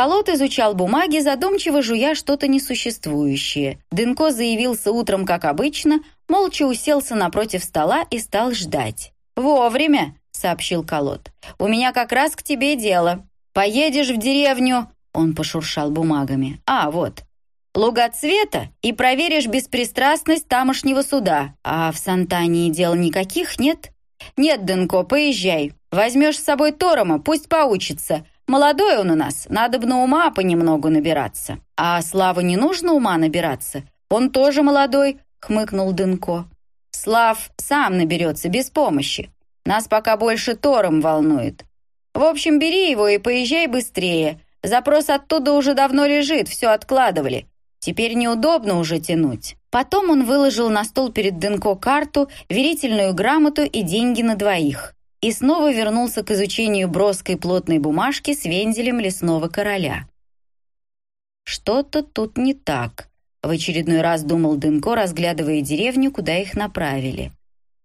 Колот изучал бумаги, задумчиво жуя что-то несуществующее. Дынко заявился утром, как обычно, молча уселся напротив стола и стал ждать. «Вовремя», — сообщил Колот. «У меня как раз к тебе дело. Поедешь в деревню...» Он пошуршал бумагами. «А, вот. Лугоцвета и проверишь беспристрастность тамошнего суда. А в Сантании дел никаких нет?» «Нет, Дынко, поезжай. Возьмешь с собой Торома, пусть поучится. Молодой он у нас, надо бы на ума понемногу набираться. А Славу не нужно ума набираться. Он тоже молодой, хмыкнул Дынко. Слав сам наберется без помощи. Нас пока больше Тором волнует. В общем, бери его и поезжай быстрее. Запрос оттуда уже давно лежит, все откладывали. Теперь неудобно уже тянуть. Потом он выложил на стол перед Дынко карту, верительную грамоту и деньги на двоих и снова вернулся к изучению броской плотной бумажки с вензелем лесного короля. «Что-то тут не так», — в очередной раз думал Дынко, разглядывая деревню, куда их направили.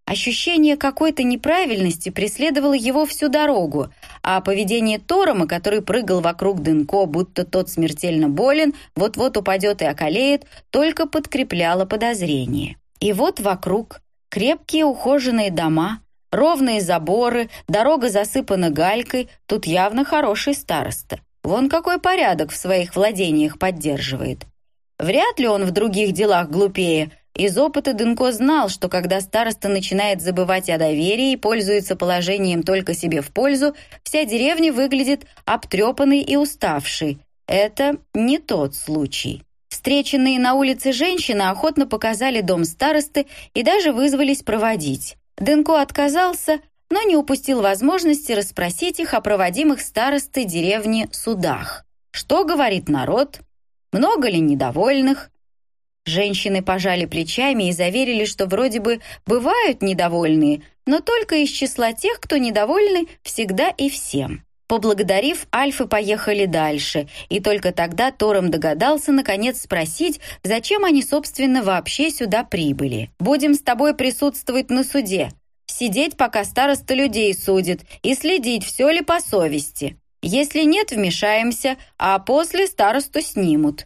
Ощущение какой-то неправильности преследовало его всю дорогу, а поведение Торома, который прыгал вокруг Дынко, будто тот смертельно болен, вот-вот упадет и околеет, только подкрепляло подозрение. И вот вокруг крепкие ухоженные дома, Ровные заборы, дорога засыпана галькой, тут явно хороший староста. Вон какой порядок в своих владениях поддерживает. Вряд ли он в других делах глупее. Из опыта Дынко знал, что когда староста начинает забывать о доверии и пользуется положением только себе в пользу, вся деревня выглядит обтрепанной и уставшей. Это не тот случай. Встреченные на улице женщины охотно показали дом старосты и даже вызвались проводить. Дынко отказался, но не упустил возможности расспросить их о проводимых старосты деревни судах. Что говорит народ? Много ли недовольных? Женщины пожали плечами и заверили, что вроде бы бывают недовольные, но только из числа тех, кто недовольны всегда и всем. Поблагодарив, альфы поехали дальше, и только тогда Тором догадался наконец спросить, зачем они, собственно, вообще сюда прибыли. «Будем с тобой присутствовать на суде. Сидеть, пока староста людей судит, и следить, все ли по совести. Если нет, вмешаемся, а после старосту снимут».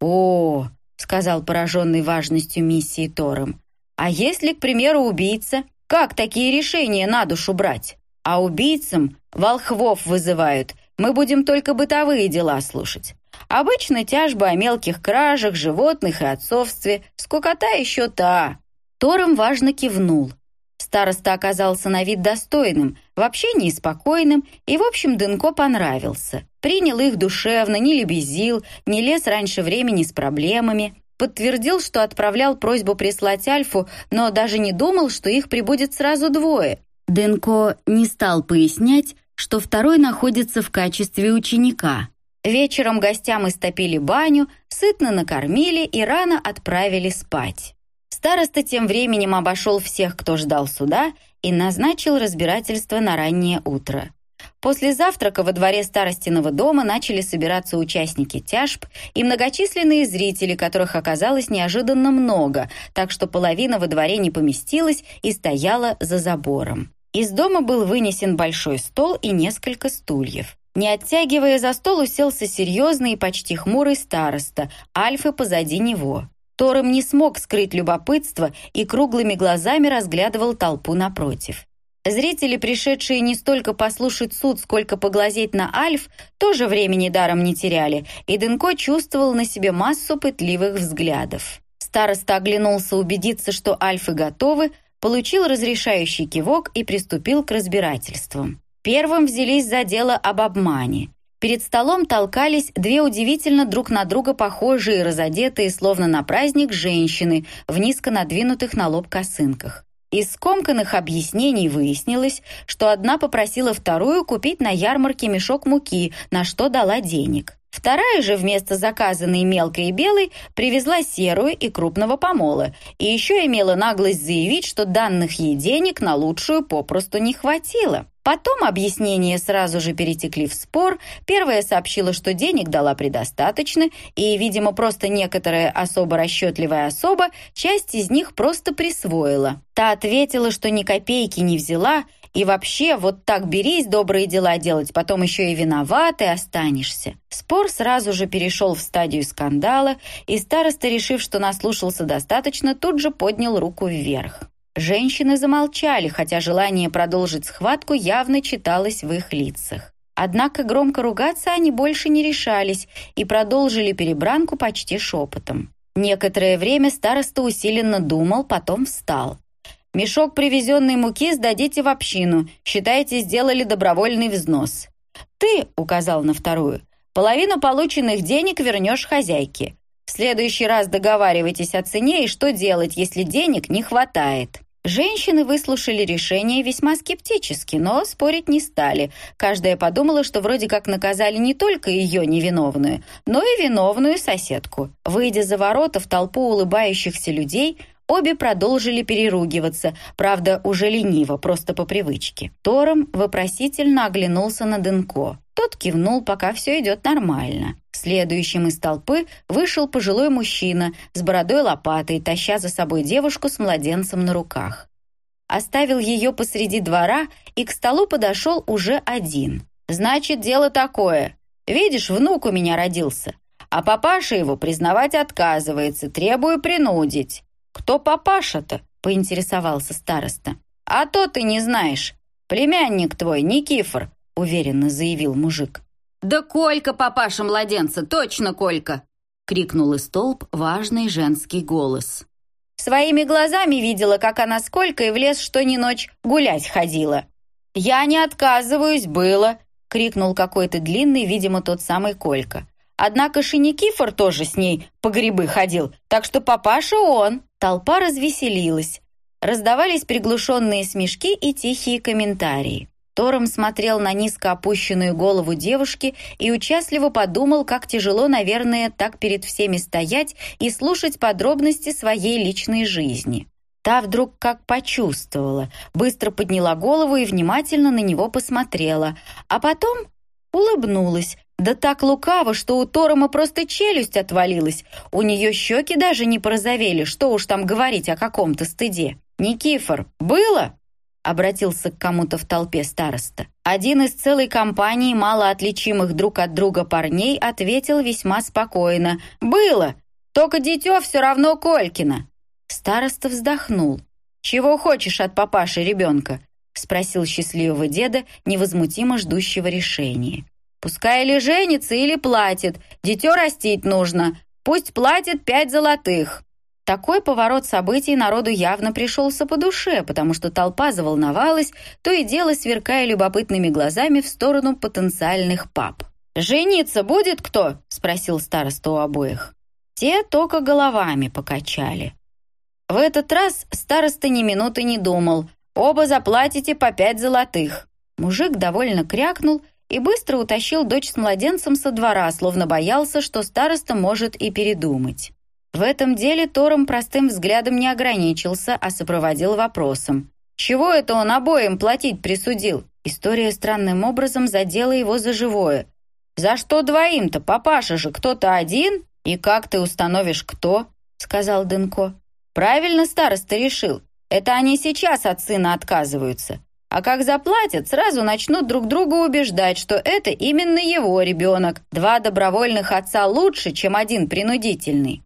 «О!» — сказал пораженный важностью миссии Тором. «А если, к примеру, убийца? Как такие решения на душу брать?» А убийцам волхвов вызывают. Мы будем только бытовые дела слушать. Обычно тяжбы о мелких кражах, животных и отцовстве. Скукота еще та». Тором важно кивнул. Староста оказался на вид достойным, в общении спокойным, и, в общем, Дынко понравился. Принял их душевно, не лебезил, не лез раньше времени с проблемами. Подтвердил, что отправлял просьбу прислать Альфу, но даже не думал, что их прибудет сразу двое. Денко не стал пояснять, что второй находится в качестве ученика. Вечером гостям истопили баню, сытно накормили и рано отправили спать. Староста тем временем обошел всех, кто ждал суда, и назначил разбирательство на раннее утро. После завтрака во дворе старостиного дома начали собираться участники тяжб и многочисленные зрители, которых оказалось неожиданно много, так что половина во дворе не поместилась и стояла за забором. Из дома был вынесен большой стол и несколько стульев. Не оттягивая за стол, уселся серьезный и почти хмурый староста, Альфы позади него. Тором не смог скрыть любопытство и круглыми глазами разглядывал толпу напротив. Зрители, пришедшие не столько послушать суд, сколько поглазеть на Альф, тоже времени даром не теряли, и Дынко чувствовал на себе массу пытливых взглядов. Староста оглянулся убедиться, что Альфы готовы, получил разрешающий кивок и приступил к разбирательствам. Первым взялись за дело об обмане. Перед столом толкались две удивительно друг на друга похожие, разодетые, словно на праздник, женщины в низко надвинутых на лоб косынках. Из скомканных объяснений выяснилось, что одна попросила вторую купить на ярмарке мешок муки, на что дала денег. Вторая же вместо заказанной мелкой и белой привезла серую и крупного помола, и еще имела наглость заявить, что данных ей денег на лучшую попросту не хватило. Потом объяснения сразу же перетекли в спор. Первая сообщила, что денег дала предостаточно, и, видимо, просто некоторая особо расчетливая особа часть из них просто присвоила. Та ответила, что ни копейки не взяла, И вообще, вот так берись добрые дела делать, потом еще и виноватый останешься. Спор сразу же перешел в стадию скандала, и староста, решив, что наслушался достаточно, тут же поднял руку вверх. Женщины замолчали, хотя желание продолжить схватку явно читалось в их лицах. Однако громко ругаться они больше не решались и продолжили перебранку почти шепотом. Некоторое время староста усиленно думал, потом встал. «Мешок привезенной муки сдадите в общину. Считайте, сделали добровольный взнос». «Ты», — указал на вторую, — «половину полученных денег вернешь хозяйке. В следующий раз договаривайтесь о цене и что делать, если денег не хватает». Женщины выслушали решение весьма скептически, но спорить не стали. Каждая подумала, что вроде как наказали не только ее невиновную, но и виновную соседку. Выйдя за ворота в толпу улыбающихся людей, обе продолжили переругиваться, правда, уже лениво, просто по привычке. Тором вопросительно оглянулся на Дынко. Тот кивнул, пока все идет нормально. Следующим из толпы вышел пожилой мужчина с бородой лопатой, таща за собой девушку с младенцем на руках. Оставил ее посреди двора и к столу подошел уже один. «Значит, дело такое. Видишь, внук у меня родился, а папаша его признавать отказывается, требую принудить». «Кто папаша-то?» — поинтересовался староста. «А то ты не знаешь. Племянник твой, Никифор», — уверенно заявил мужик. «Да Колька, папаша младенца, точно Колька!» — крикнул из толп важный женский голос. Своими глазами видела, как она с Колькой в лес что ни ночь гулять ходила. «Я не отказываюсь, было!» — крикнул какой-то длинный, видимо, тот самый Колька. Однако Шиникифор тоже с ней по грибы ходил, так что папаша он. Толпа развеселилась. Раздавались приглушенные смешки и тихие комментарии. Тором смотрел на низко опущенную голову девушки и участливо подумал, как тяжело, наверное, так перед всеми стоять и слушать подробности своей личной жизни. Та вдруг как почувствовала, быстро подняла голову и внимательно на него посмотрела, а потом улыбнулась, да так лукаво, что у Торома просто челюсть отвалилась, у нее щеки даже не порозовели, что уж там говорить о каком-то стыде. «Никифор, было?» обратился к кому-то в толпе староста. Один из целой компании малоотличимых друг от друга парней ответил весьма спокойно. «Было! Только дитё все равно Колькина!» Староста вздохнул. «Чего хочешь от папаши ребенка?» Спросил счастливого деда, невозмутимо ждущего решения. «Пускай или женится, или платит. Дитё растить нужно. Пусть платит пять золотых». Такой поворот событий народу явно пришелся по душе, потому что толпа заволновалась, то и дело сверкая любопытными глазами в сторону потенциальных пап. «Жениться будет кто?» — спросил староста у обоих. Те только головами покачали. В этот раз староста ни минуты не думал. «Оба заплатите по пять золотых». Мужик довольно крякнул и быстро утащил дочь с младенцем со двора, словно боялся, что староста может и передумать. В этом деле Тором простым взглядом не ограничился, а сопроводил вопросом. «Чего это он обоим платить присудил?» История странным образом задела его за живое. «За что двоим-то? Папаша же кто-то один? И как ты установишь, кто?» — сказал Дынко. «Правильно староста решил. Это они сейчас от сына отказываются. А как заплатят, сразу начнут друг друга убеждать, что это именно его ребенок. Два добровольных отца лучше, чем один принудительный.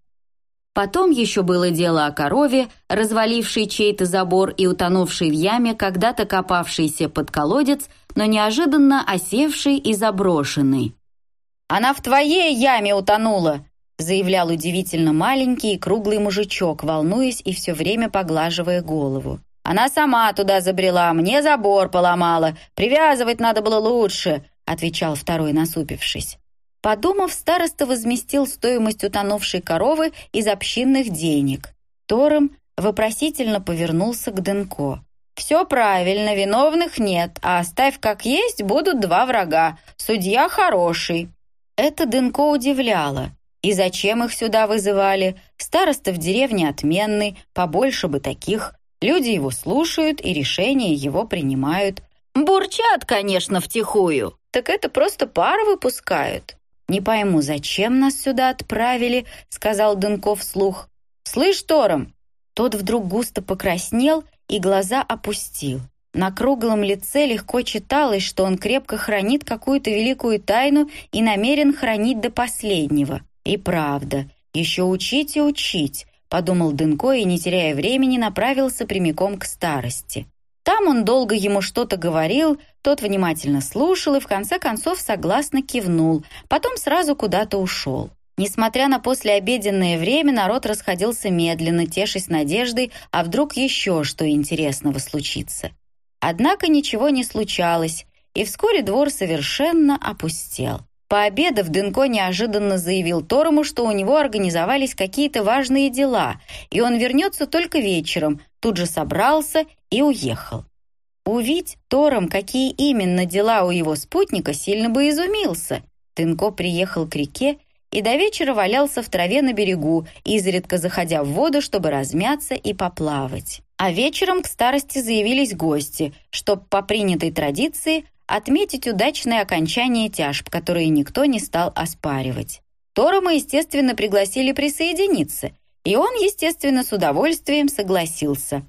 Потом еще было дело о корове, развалившей чей-то забор и утонувшей в яме, когда-то копавшейся под колодец, но неожиданно осевшей и заброшенной. «Она в твоей яме утонула!» Заявлял удивительно маленький и круглый мужичок, волнуясь и все время поглаживая голову. «Она сама туда забрела, мне забор поломала. Привязывать надо было лучше», отвечал второй, насупившись. Подумав, староста возместил стоимость утонувшей коровы из общинных денег. Тором вопросительно повернулся к Денко. «Все правильно, виновных нет, а оставь как есть, будут два врага. Судья хороший». Это Денко удивляло. И зачем их сюда вызывали? Староста в деревне отменный, побольше бы таких. Люди его слушают и решения его принимают. Бурчат, конечно, втихую. Так это просто пар выпускают. «Не пойму, зачем нас сюда отправили?» — сказал Дынков вслух. «Слышь, Тором!» Тот вдруг густо покраснел и глаза опустил. На круглом лице легко читалось, что он крепко хранит какую-то великую тайну и намерен хранить до последнего. И правда, еще учить и учить, подумал Дынко и, не теряя времени, направился прямиком к старости. Там он долго ему что-то говорил, тот внимательно слушал и в конце концов согласно кивнул, потом сразу куда-то ушел. Несмотря на послеобеденное время, народ расходился медленно, тешась надеждой, а вдруг еще что интересного случится. Однако ничего не случалось, и вскоре двор совершенно опустел. Пообедав, Дынко неожиданно заявил Торому, что у него организовались какие-то важные дела, и он вернется только вечером, тут же собрался и уехал. Увидь Тором, какие именно дела у его спутника, сильно бы изумился. Дынко приехал к реке и до вечера валялся в траве на берегу, изредка заходя в воду, чтобы размяться и поплавать. А вечером к старости заявились гости, чтобы по принятой традиции отметить удачное окончание тяжб, которые никто не стал оспаривать. Торома, естественно, пригласили присоединиться, и он, естественно, с удовольствием согласился.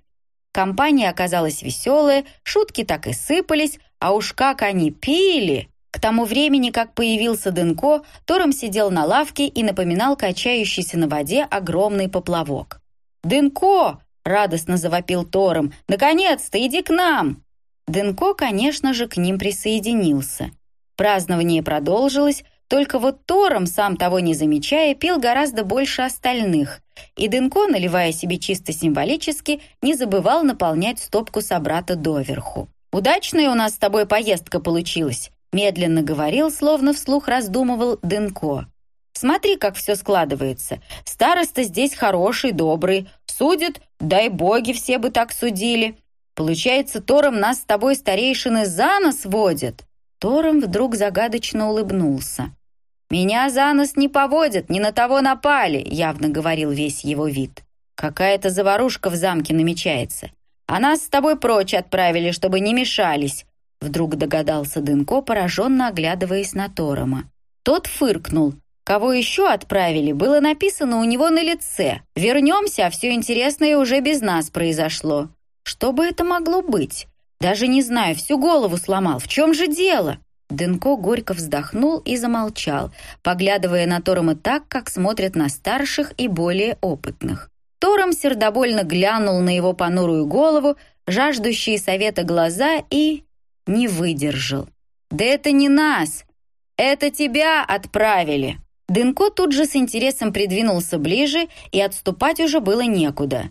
Компания оказалась веселая, шутки так и сыпались, а уж как они пили! К тому времени, как появился Дынко, Тором сидел на лавке и напоминал качающийся на воде огромный поплавок. «Дынко!» — радостно завопил Тором. «Наконец-то, иди к нам!» Дынко, конечно же, к ним присоединился. Празднование продолжилось, только вот Тором, сам того не замечая, пил гораздо больше остальных. И Дынко, наливая себе чисто символически, не забывал наполнять стопку собрата доверху. «Удачная у нас с тобой поездка получилась», медленно говорил, словно вслух раздумывал Дынко. Смотри, как все складывается. Староста здесь хороший, добрый. Судит, дай боги, все бы так судили. Получается, Тором нас с тобой старейшины за нос водят. Тором вдруг загадочно улыбнулся. «Меня за нос не поводят, не на того напали», — явно говорил весь его вид. «Какая-то заварушка в замке намечается. А нас с тобой прочь отправили, чтобы не мешались», — вдруг догадался Дынко, пораженно оглядываясь на Торома. Тот фыркнул, Кого еще отправили, было написано у него на лице. «Вернемся, а все интересное уже без нас произошло». Что бы это могло быть? Даже не знаю, всю голову сломал. В чем же дело? Дынко горько вздохнул и замолчал, поглядывая на Торома так, как смотрят на старших и более опытных. Тором сердобольно глянул на его понурую голову, жаждущие совета глаза и... не выдержал. «Да это не нас! Это тебя отправили!» Дынко тут же с интересом придвинулся ближе, и отступать уже было некуда.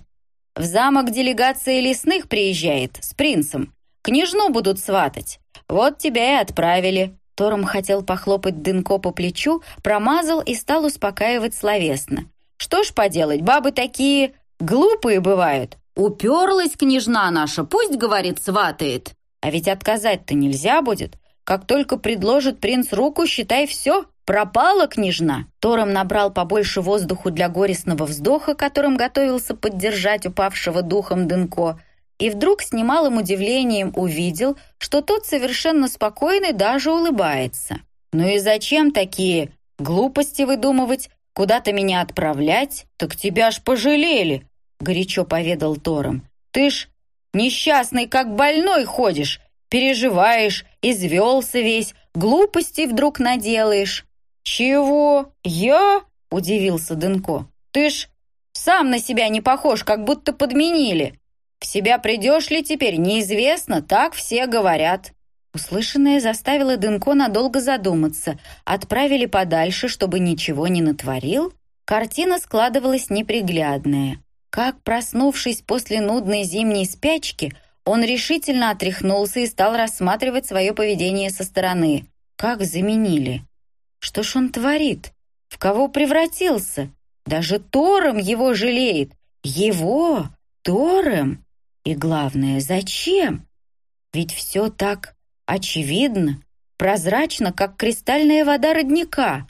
«В замок делегация лесных приезжает, с принцем. Княжну будут сватать. Вот тебя и отправили». Тором хотел похлопать Дынко по плечу, промазал и стал успокаивать словесно. «Что ж поделать, бабы такие глупые бывают. Уперлась княжна наша, пусть, говорит, сватает. А ведь отказать-то нельзя будет. Как только предложит принц руку, считай все, пропала княжна. Тором набрал побольше воздуху для горестного вздоха, которым готовился поддержать упавшего духом Дынко, и вдруг с немалым удивлением увидел, что тот совершенно спокойный даже улыбается. «Ну и зачем такие глупости выдумывать? Куда-то меня отправлять? Так тебя ж пожалели!» горячо поведал Тором. «Ты ж несчастный, как больной ходишь, переживаешь, извелся весь, глупости вдруг наделаешь». «Чего? Я?» – удивился Дынко. «Ты ж сам на себя не похож, как будто подменили. В себя придешь ли теперь, неизвестно, так все говорят». Услышанное заставило Дынко надолго задуматься. Отправили подальше, чтобы ничего не натворил? Картина складывалась неприглядная. Как, проснувшись после нудной зимней спячки, он решительно отряхнулся и стал рассматривать свое поведение со стороны. Как заменили? Что ж он творит? В кого превратился? Даже Тором его жалеет. Его? Тором? И главное, зачем? Ведь все так очевидно, прозрачно, как кристальная вода родника.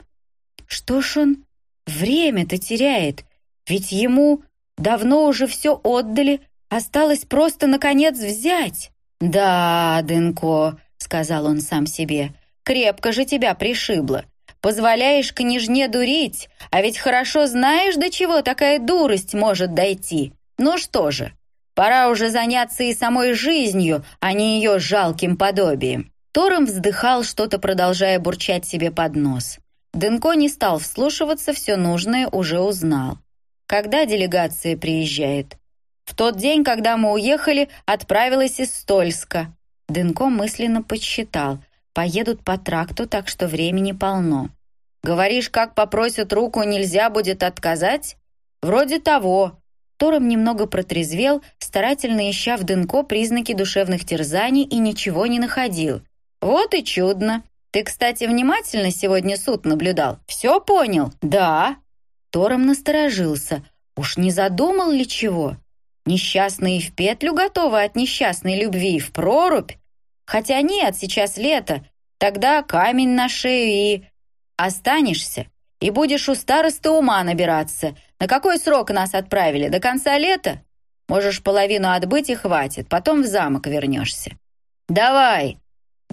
Что ж он время-то теряет? Ведь ему давно уже все отдали, Осталось просто, наконец, взять. «Да, Дынко», — сказал он сам себе, — «крепко же тебя пришибло. Позволяешь княжне дурить, а ведь хорошо знаешь, до чего такая дурость может дойти. Ну что же, Пора уже заняться и самой жизнью, а не ее жалким подобием». Тором вздыхал, что-то продолжая бурчать себе под нос. Дынко не стал вслушиваться, все нужное уже узнал. Когда делегация приезжает? В тот день, когда мы уехали, отправилась из Стольска. Дынко мысленно подсчитал. Поедут по тракту, так что времени полно. Говоришь, как попросят руку, нельзя будет отказать? Вроде того. Тором немного протрезвел, старательно ища в Дынко признаки душевных терзаний и ничего не находил. Вот и чудно. Ты, кстати, внимательно сегодня суд наблюдал? Все понял? Да. Тором насторожился. Уж не задумал ли чего? Несчастные в петлю готовы от несчастной любви в прорубь? Хотя нет, сейчас лето. Тогда камень на шею и... Останешься, и будешь у старосты ума набираться. На какой срок нас отправили? До конца лета? Можешь половину отбыть и хватит, потом в замок вернешься. Давай,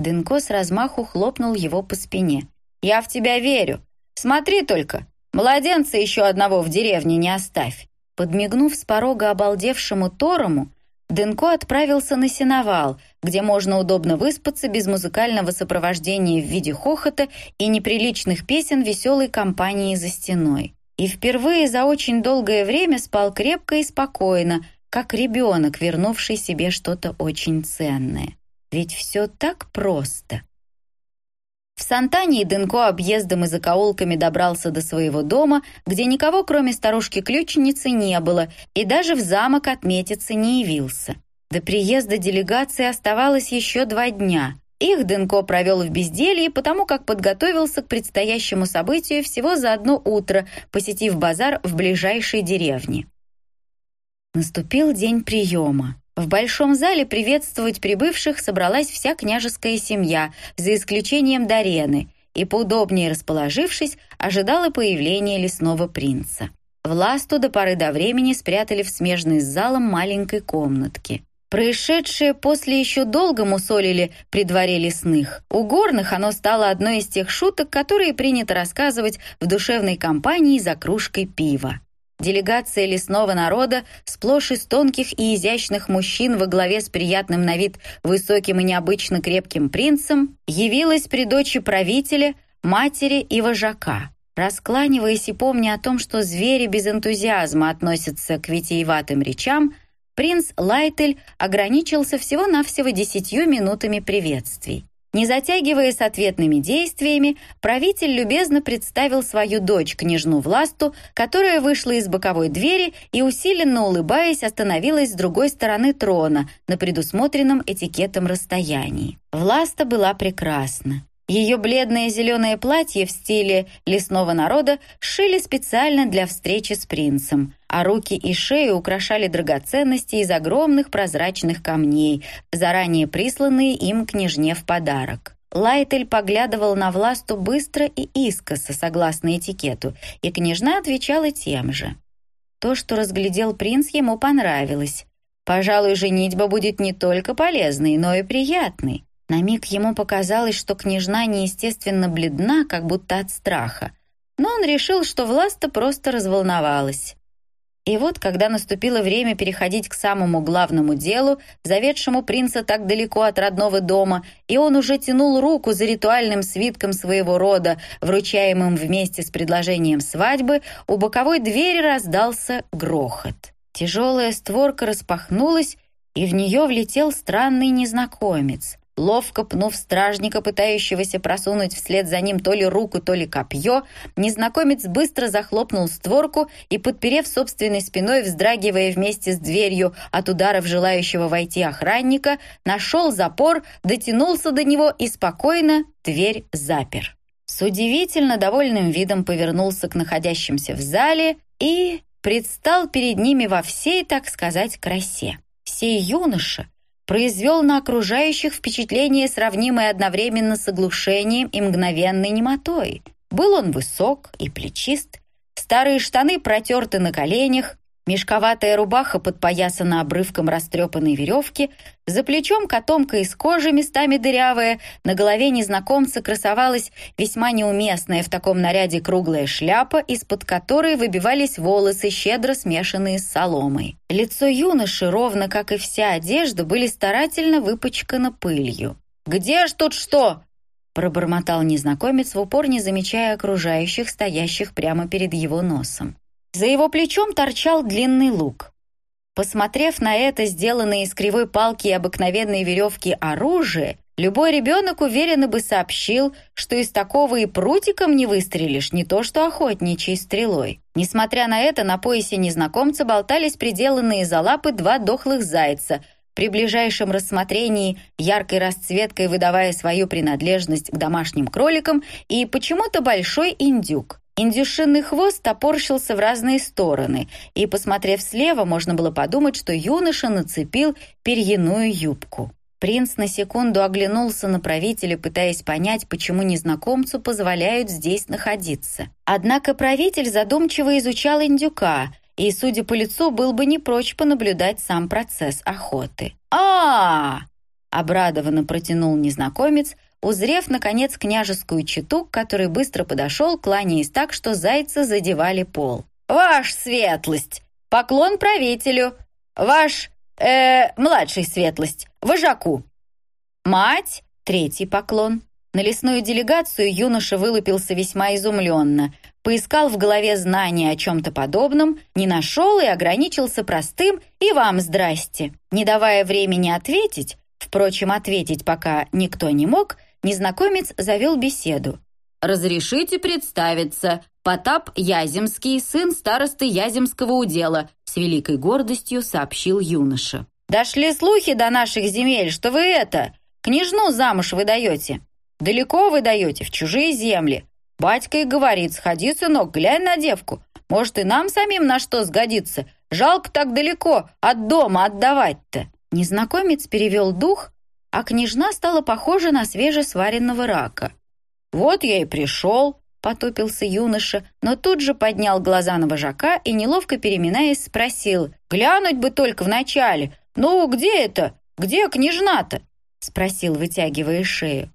Дынко с размаху хлопнул его по спине. «Я в тебя верю. Смотри только, младенца еще одного в деревне не оставь». Подмигнув с порога обалдевшему Торому, Дынко отправился на сеновал, где можно удобно выспаться без музыкального сопровождения в виде хохота и неприличных песен веселой компании за стеной. И впервые за очень долгое время спал крепко и спокойно, как ребенок, вернувший себе что-то очень ценное. Ведь все так просто. В Сантании Дынко объездом и закоулками добрался до своего дома, где никого, кроме старушки-ключницы, не было, и даже в замок отметиться не явился. До приезда делегации оставалось еще два дня. Их Дынко провел в безделье, потому как подготовился к предстоящему событию всего за одно утро, посетив базар в ближайшей деревне. Наступил день приема. В большом зале приветствовать прибывших собралась вся княжеская семья, за исключением Дарены, и, поудобнее расположившись, ожидала появления лесного принца. Власту до поры до времени спрятали в смежной с залом маленькой комнатки. Происшедшее после еще долго мусолили при дворе лесных. У горных оно стало одной из тех шуток, которые принято рассказывать в душевной компании за кружкой пива. Делегация лесного народа, сплошь из тонких и изящных мужчин во главе с приятным на вид высоким и необычно крепким принцем, явилась при дочи правителя, матери и вожака. Раскланиваясь и помня о том, что звери без энтузиазма относятся к витиеватым речам, принц Лайтель ограничился всего-навсего десятью минутами приветствий. Не затягивая с ответными действиями, правитель любезно представил свою дочь, княжну Власту, которая вышла из боковой двери и, усиленно улыбаясь, остановилась с другой стороны трона на предусмотренном этикетом расстоянии. Власта была прекрасна. Ее бледное зеленое платье в стиле лесного народа шили специально для встречи с принцем, а руки и шею украшали драгоценности из огромных прозрачных камней, заранее присланные им княжне в подарок. Лайтель поглядывал на Власту быстро и искоса, согласно этикету, и княжна отвечала тем же. То, что разглядел принц, ему понравилось. Пожалуй, женитьба будет не только полезной, но и приятной. На миг ему показалось, что княжна неестественно бледна, как будто от страха. Но он решил, что Власта просто разволновалась. И вот, когда наступило время переходить к самому главному делу, заведшему принца так далеко от родного дома, и он уже тянул руку за ритуальным свитком своего рода, вручаемым вместе с предложением свадьбы, у боковой двери раздался грохот. Тяжелая створка распахнулась, и в нее влетел странный незнакомец. Ловко пнув стражника, пытающегося просунуть вслед за ним то ли руку, то ли копье, незнакомец быстро захлопнул створку и, подперев собственной спиной, вздрагивая вместе с дверью от ударов желающего войти охранника, нашел запор, дотянулся до него и спокойно дверь запер. С удивительно довольным видом повернулся к находящимся в зале и предстал перед ними во всей, так сказать, красе. Сей юноша — произвел на окружающих впечатление, сравнимое одновременно с оглушением и мгновенной немотой. Был он высок и плечист, старые штаны протерты на коленях, Мешковатая рубаха подпоясана обрывком растрепанной веревки, за плечом котомка из кожи, местами дырявая, на голове незнакомца красовалась весьма неуместная в таком наряде круглая шляпа, из-под которой выбивались волосы, щедро смешанные с соломой. Лицо юноши, ровно как и вся одежда, были старательно выпачканы пылью. «Где ж тут что?» пробормотал незнакомец в упор, не замечая окружающих, стоящих прямо перед его носом. За его плечом торчал длинный лук. Посмотрев на это, сделанное из кривой палки и обыкновенной веревки оружие, любой ребенок уверенно бы сообщил, что из такого и прутиком не выстрелишь, не то что охотничьей стрелой. Несмотря на это, на поясе незнакомца болтались приделанные за лапы два дохлых зайца, при ближайшем рассмотрении яркой расцветкой выдавая свою принадлежность к домашним кроликам и почему-то большой индюк. Индюшиный хвост топорщился в разные стороны, и, посмотрев слева, можно было подумать, что юноша нацепил перьяную юбку. Принц на секунду оглянулся на правителя, пытаясь понять, почему незнакомцу позволяют здесь находиться. Однако правитель задумчиво изучал индюка, и, судя по лицу, был бы не прочь понаблюдать сам процесс охоты. а, -а, -а обрадованно протянул незнакомец, узрев, наконец, княжескую чету, который быстро подошел, кланяясь так, что зайцы задевали пол. «Ваш светлость! Поклон правителю! Ваш, э, младший светлость, вожаку!» «Мать!» — третий поклон. На лесную делегацию юноша вылупился весьма изумленно, поискал в голове знания о чем-то подобном, не нашел и ограничился простым «и вам здрасте». Не давая времени ответить, впрочем, ответить пока никто не мог — незнакомец завел беседу. «Разрешите представиться. Потап Яземский, сын старосты Яземского удела», с великой гордостью сообщил юноша. «Дошли слухи до наших земель, что вы это, княжну замуж выдаете. Далеко выдаете, в чужие земли. Батька и говорит, сходи, сынок, глянь на девку. Может, и нам самим на что сгодится. Жалко так далеко от дома отдавать-то». Незнакомец перевел дух, а княжна стала похожа на свежесваренного рака. «Вот я и пришел», — потупился юноша, но тут же поднял глаза на вожака и, неловко переминаясь, спросил, «Глянуть бы только вначале! Ну, где это? Где княжна-то?» — спросил, вытягивая шею.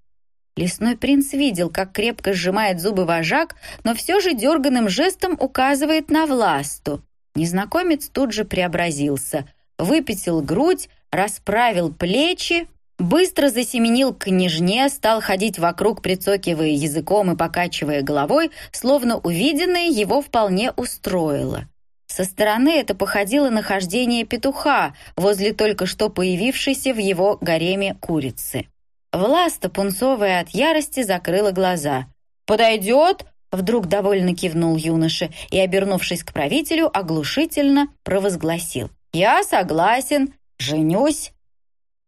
Лесной принц видел, как крепко сжимает зубы вожак, но все же дерганным жестом указывает на власту. Незнакомец тут же преобразился, выпятил грудь, расправил плечи, Быстро засеменил к княжне, стал ходить вокруг, прицокивая языком и покачивая головой, словно увиденное его вполне устроило. Со стороны это походило на хождение петуха возле только что появившейся в его гареме курицы. Власта, пунцовая от ярости, закрыла глаза. «Подойдет?» — вдруг довольно кивнул юноша и, обернувшись к правителю, оглушительно провозгласил. «Я согласен, женюсь».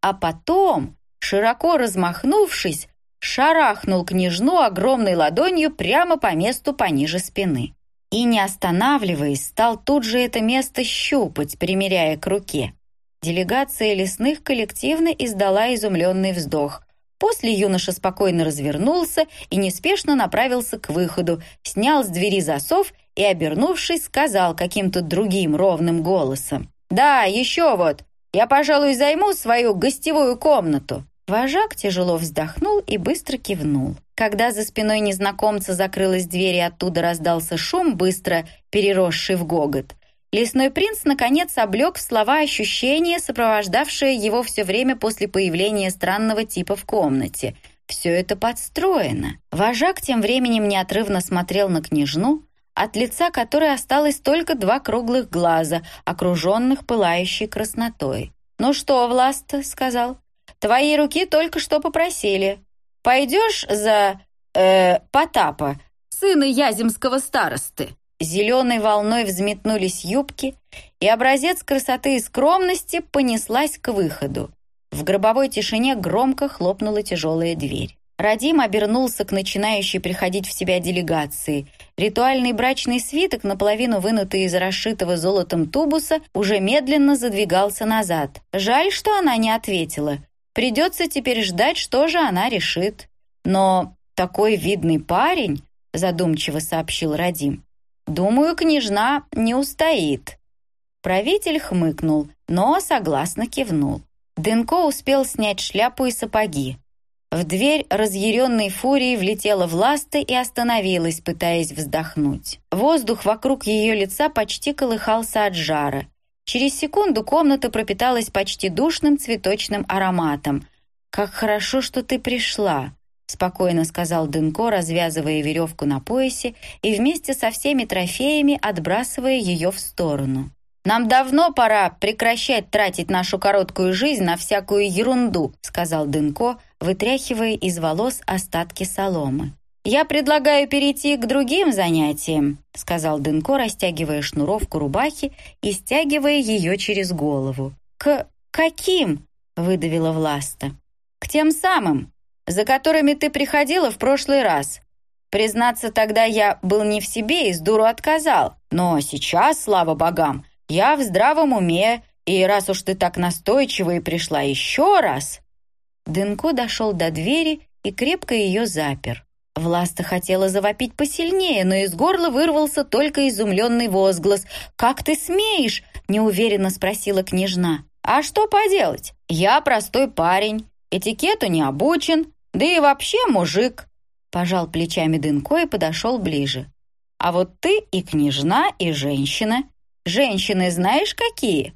А потом, широко размахнувшись, шарахнул княжну огромной ладонью прямо по месту пониже спины. И, не останавливаясь, стал тут же это место щупать, примеряя к руке. Делегация лесных коллективно издала изумленный вздох. После юноша спокойно развернулся и неспешно направился к выходу, снял с двери засов и, обернувшись, сказал каким-то другим ровным голосом. «Да, еще вот, я, пожалуй, займу свою гостевую комнату». Вожак тяжело вздохнул и быстро кивнул. Когда за спиной незнакомца закрылась дверь и оттуда раздался шум, быстро переросший в гогот, лесной принц наконец облег в слова ощущения, сопровождавшее его все время после появления странного типа в комнате. Все это подстроено. Вожак тем временем неотрывно смотрел на княжну, от лица которой осталось только два круглых глаза, окруженных пылающей краснотой. «Ну что, Власта», — сказал, — «твои руки только что попросили. Пойдешь за... э... Потапа, сына Яземского старосты?» Зеленой волной взметнулись юбки, и образец красоты и скромности понеслась к выходу. В гробовой тишине громко хлопнула тяжелая дверь. Радим обернулся к начинающей приходить в себя делегации. Ритуальный брачный свиток, наполовину вынутый из расшитого золотом тубуса, уже медленно задвигался назад. Жаль, что она не ответила. Придется теперь ждать, что же она решит. Но такой видный парень, задумчиво сообщил Радим. Думаю, княжна не устоит. Правитель хмыкнул, но согласно кивнул. Дынко успел снять шляпу и сапоги. В дверь разъяренной фурией влетела Власта и остановилась, пытаясь вздохнуть. Воздух вокруг ее лица почти колыхался от жара. Через секунду комната пропиталась почти душным цветочным ароматом. «Как хорошо, что ты пришла», — спокойно сказал Дынко, развязывая веревку на поясе и вместе со всеми трофеями отбрасывая ее в сторону. «Нам давно пора прекращать тратить нашу короткую жизнь на всякую ерунду», сказал Дынко, вытряхивая из волос остатки соломы. «Я предлагаю перейти к другим занятиям», сказал Дынко, растягивая шнуровку рубахи и стягивая ее через голову. «К каким?» выдавила Власта. «К тем самым, за которыми ты приходила в прошлый раз. Признаться, тогда я был не в себе и с дуру отказал. Но сейчас, слава богам, я в здравом уме, и раз уж ты так настойчиво и пришла еще раз...» Дынко дошел до двери и крепко ее запер. Власта хотела завопить посильнее, но из горла вырвался только изумленный возглас. «Как ты смеешь?» — неуверенно спросила княжна. «А что поделать? Я простой парень, этикету не обучен, да и вообще мужик». Пожал плечами Дынко и подошел ближе. «А вот ты и княжна, и женщина. Женщины знаешь какие?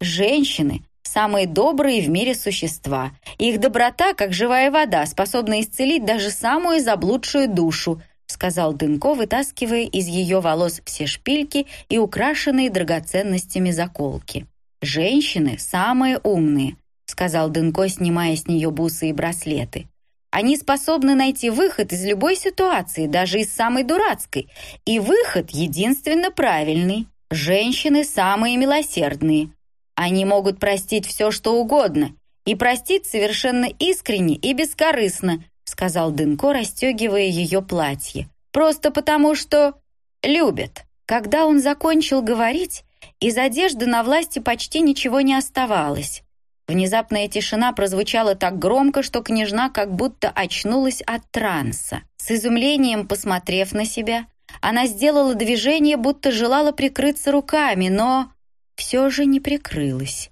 Женщины – самые добрые в мире существа. Их доброта, как живая вода, способна исцелить даже самую заблудшую душу, сказал Дынко, вытаскивая из ее волос все шпильки и украшенные драгоценностями заколки. «Женщины самые умные», — сказал Дынко, снимая с нее бусы и браслеты. «Они способны найти выход из любой ситуации, даже из самой дурацкой, и выход единственно правильный. Женщины самые милосердные. Они могут простить все, что угодно, и простить совершенно искренне и бескорыстно, сказал Дынко, расстегивая ее платье. Просто потому, что любят. Когда он закончил говорить, из одежды на власти почти ничего не оставалось. Внезапная тишина прозвучала так громко, что княжна как будто очнулась от транса. С изумлением посмотрев на себя, она сделала движение, будто желала прикрыться руками, но все же не прикрылась.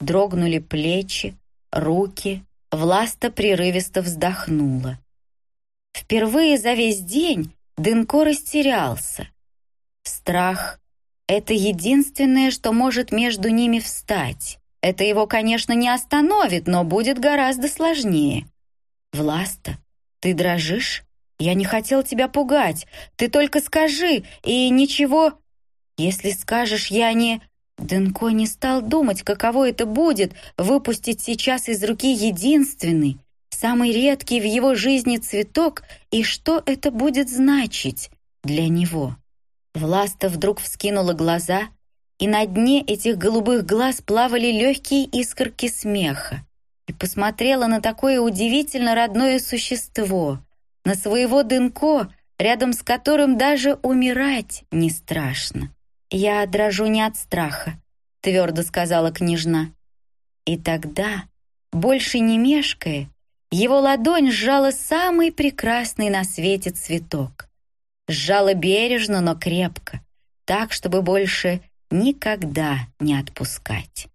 Дрогнули плечи, руки, Власта прерывисто вздохнула. Впервые за весь день Дынко растерялся. Страх — это единственное, что может между ними встать. Это его, конечно, не остановит, но будет гораздо сложнее. «Власта, ты дрожишь?» Я не хотел тебя пугать. Ты только скажи, и ничего... Если скажешь, я не...» Дэнко не стал думать, каково это будет выпустить сейчас из руки единственный, самый редкий в его жизни цветок, и что это будет значить для него. Власта вдруг вскинула глаза, и на дне этих голубых глаз плавали легкие искорки смеха, и посмотрела на такое удивительно родное существо, на своего Дынко, рядом с которым даже умирать не страшно. «Я дрожу не от страха», — твердо сказала княжна. И тогда, больше не мешкая, его ладонь сжала самый прекрасный на свете цветок. Сжала бережно, но крепко, так, чтобы больше никогда не отпускать.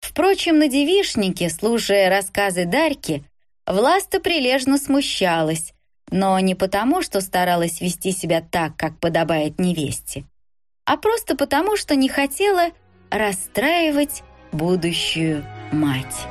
Впрочем, на девишнике, слушая рассказы Дарьки, Власта прилежно смущалась, но не потому, что старалась вести себя так, как подобает невесте, а просто потому, что не хотела расстраивать будущую мать.